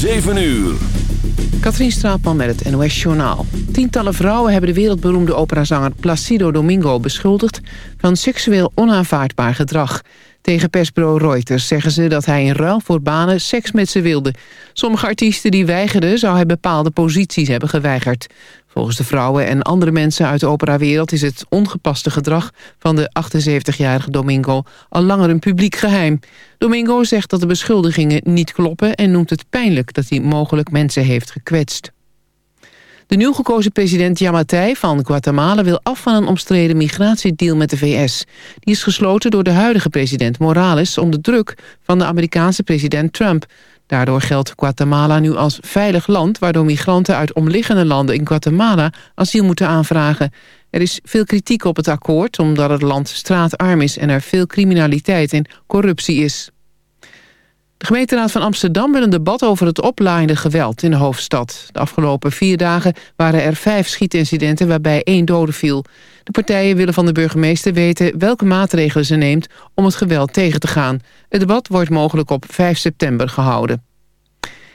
7 uur. Katrien Straatman met het NOS Journaal. Tientallen vrouwen hebben de wereldberoemde operazanger Placido Domingo beschuldigd... van seksueel onaanvaardbaar gedrag. Tegen persbureau Reuters zeggen ze dat hij in ruil voor banen seks met ze wilde. Sommige artiesten die weigerden zou hij bepaalde posities hebben geweigerd. Volgens de vrouwen en andere mensen uit de operawereld is het ongepaste gedrag van de 78-jarige Domingo al langer een publiek geheim. Domingo zegt dat de beschuldigingen niet kloppen en noemt het pijnlijk dat hij mogelijk mensen heeft gekwetst. De nieuw gekozen president Yamatei van Guatemala wil af van een omstreden migratiedeal met de VS. Die is gesloten door de huidige president Morales onder druk van de Amerikaanse president Trump. Daardoor geldt Guatemala nu als veilig land... waardoor migranten uit omliggende landen in Guatemala asiel moeten aanvragen. Er is veel kritiek op het akkoord omdat het land straatarm is... en er veel criminaliteit en corruptie is. De gemeenteraad van Amsterdam wil een debat over het oplaaiende geweld in de hoofdstad. De afgelopen vier dagen waren er vijf schietincidenten waarbij één dode viel. De partijen willen van de burgemeester weten welke maatregelen ze neemt om het geweld tegen te gaan. Het debat wordt mogelijk op 5 september gehouden.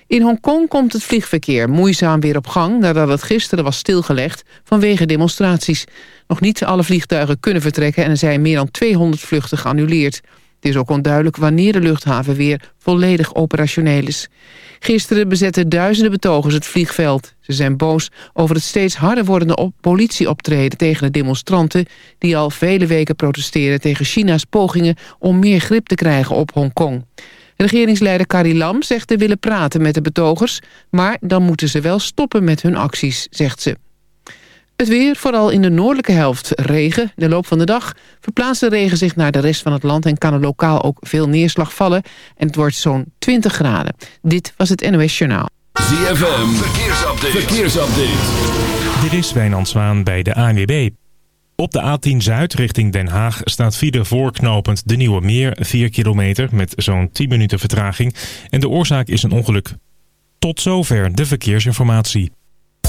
In Hongkong komt het vliegverkeer moeizaam weer op gang... nadat het gisteren was stilgelegd vanwege demonstraties. Nog niet alle vliegtuigen kunnen vertrekken... en er zijn meer dan 200 vluchten geannuleerd. Het is ook onduidelijk wanneer de luchthaven weer volledig operationeel is. Gisteren bezetten duizenden betogers het vliegveld. Ze zijn boos over het steeds harder wordende politieoptreden tegen de demonstranten... die al vele weken protesteren tegen China's pogingen om meer grip te krijgen op Hongkong. Regeringsleider Carrie Lam zegt te willen praten met de betogers... maar dan moeten ze wel stoppen met hun acties, zegt ze. Het weer, vooral in de noordelijke helft regen. De loop van de dag verplaatst de regen zich naar de rest van het land... en kan er lokaal ook veel neerslag vallen. En het wordt zo'n 20 graden. Dit was het NOS Journaal. ZFM, verkeersupdate. verkeersupdate. Dit is Wijnand Zwaan bij de ANWB. Op de A10 Zuid richting Den Haag staat file voorknopend de Nieuwe Meer... 4 kilometer met zo'n 10 minuten vertraging. En de oorzaak is een ongeluk. Tot zover de verkeersinformatie.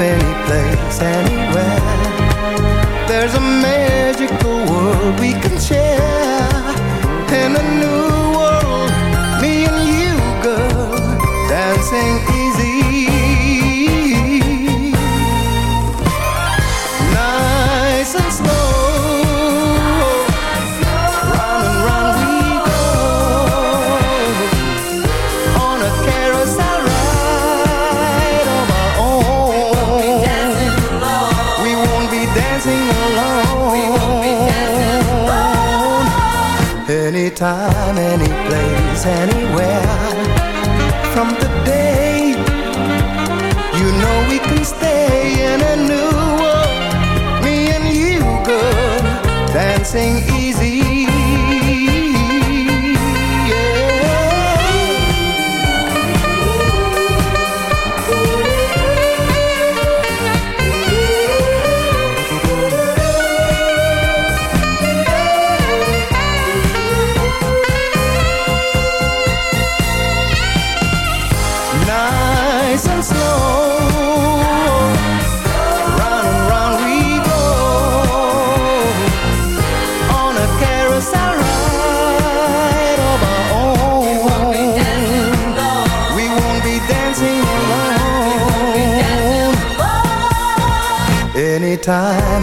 Any place. any time.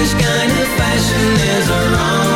This kind of fashion is a wrong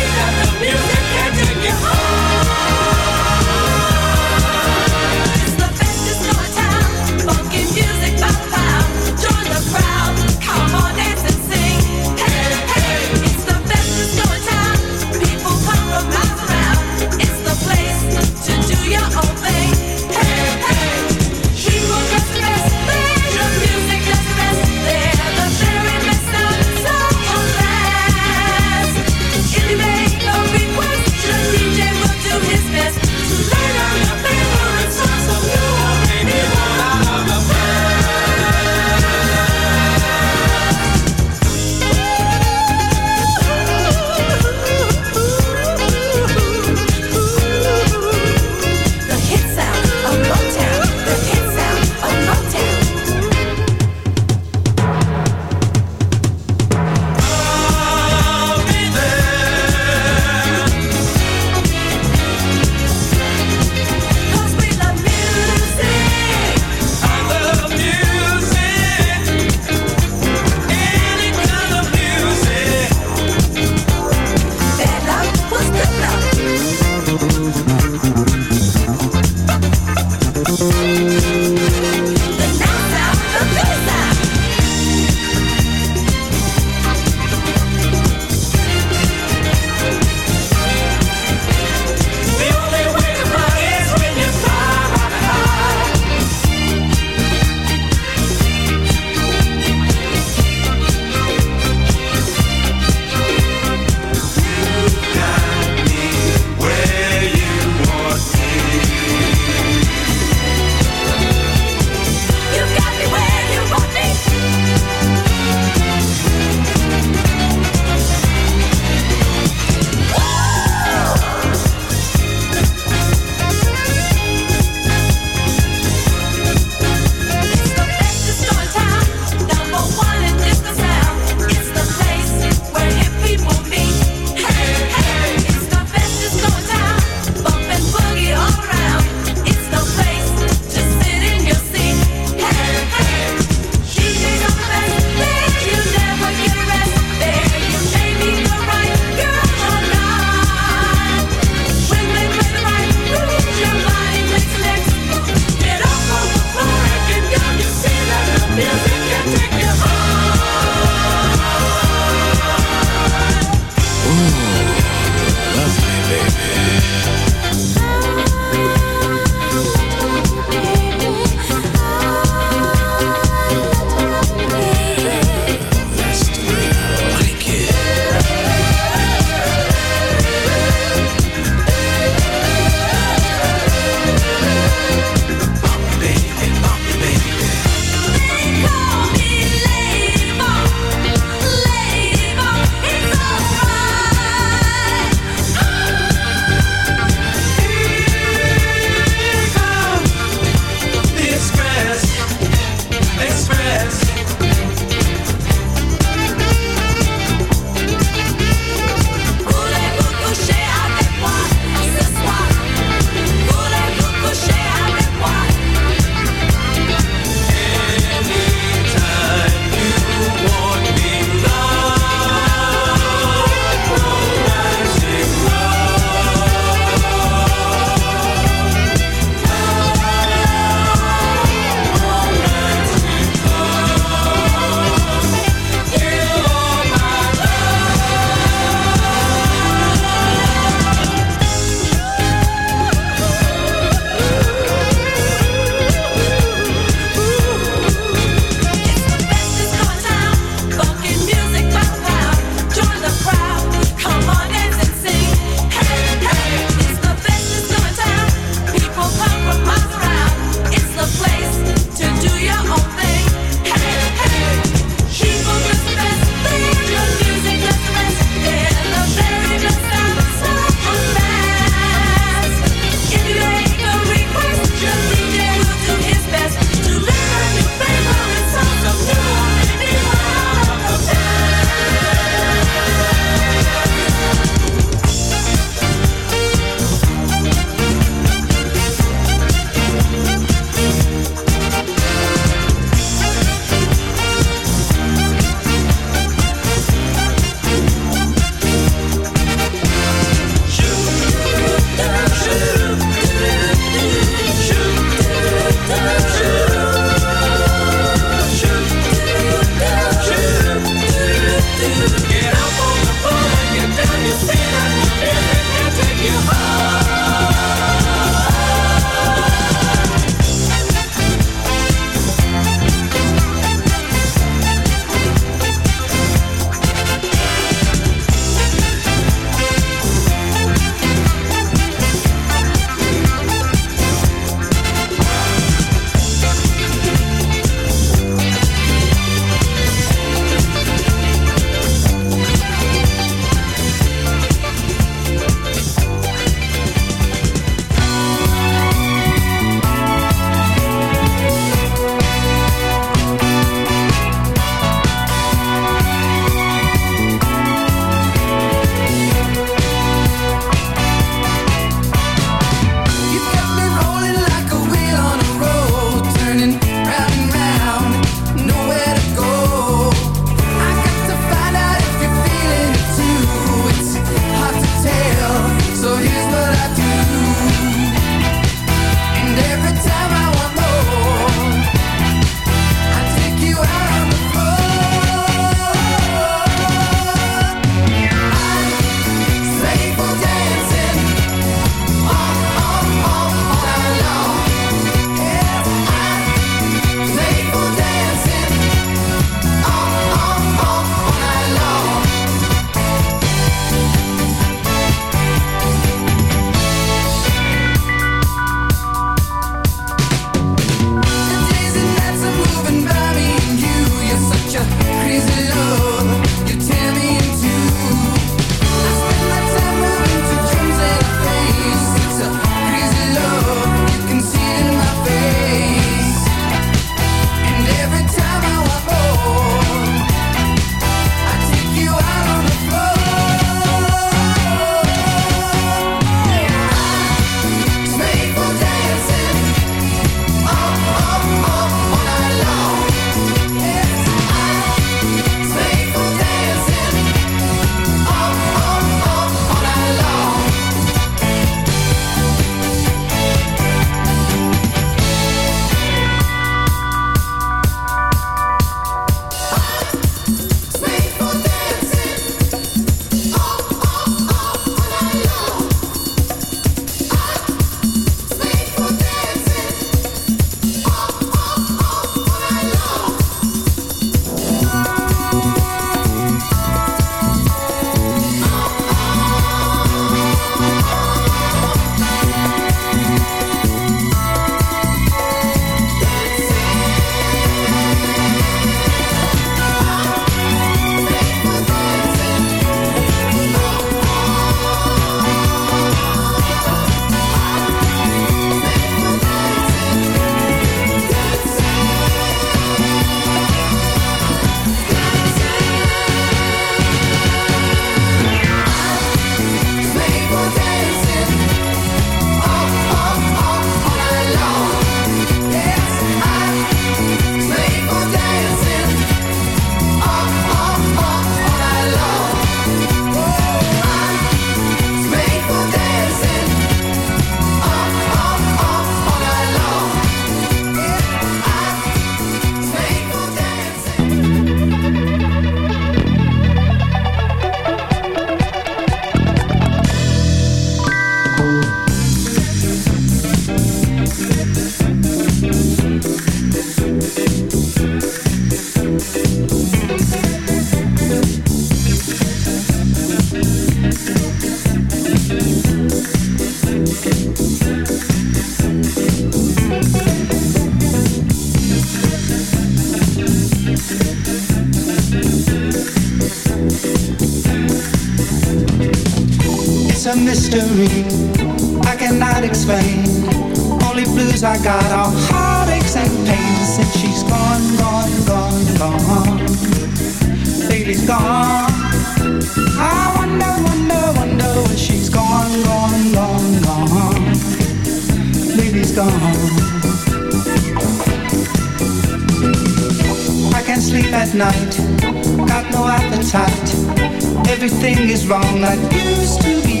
appetite. Everything is wrong like used to be.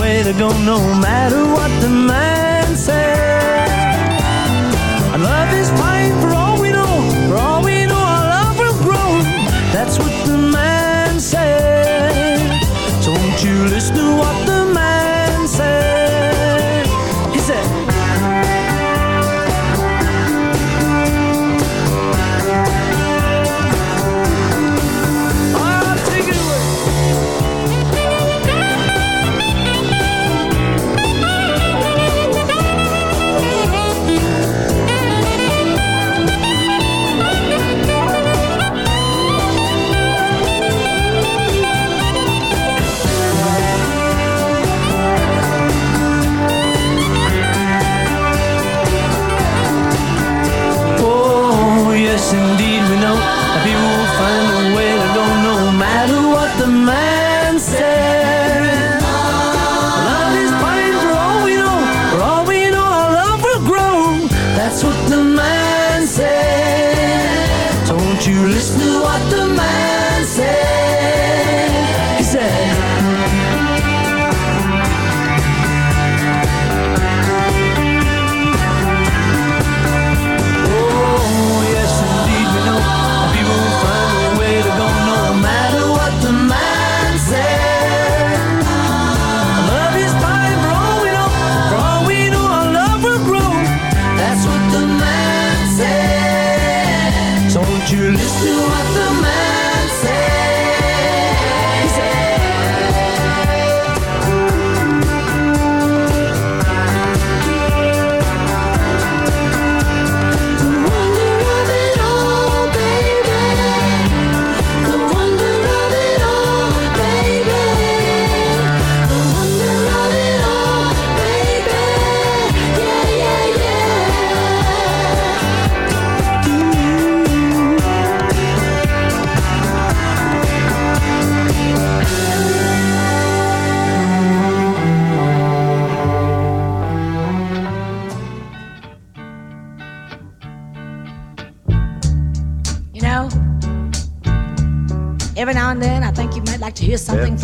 way to go no matter what the man says.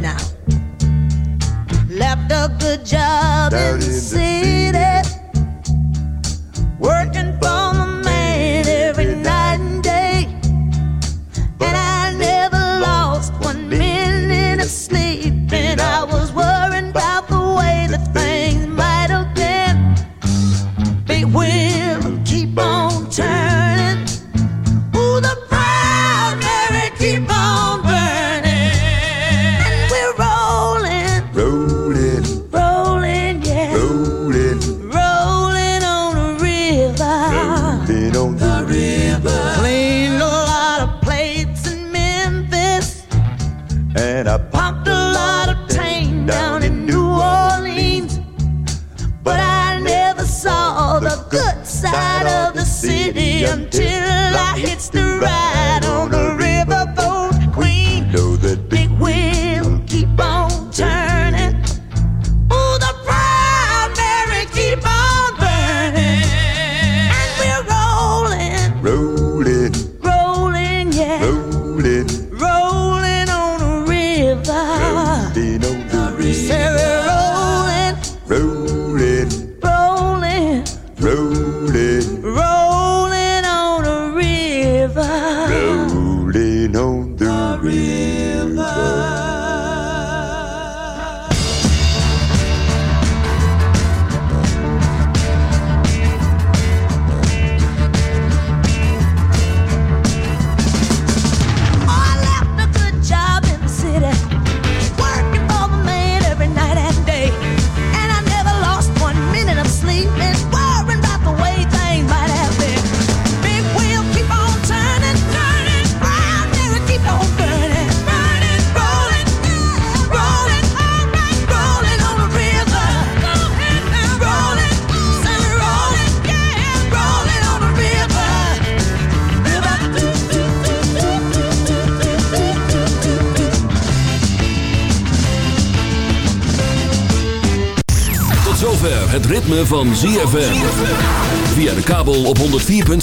now. up.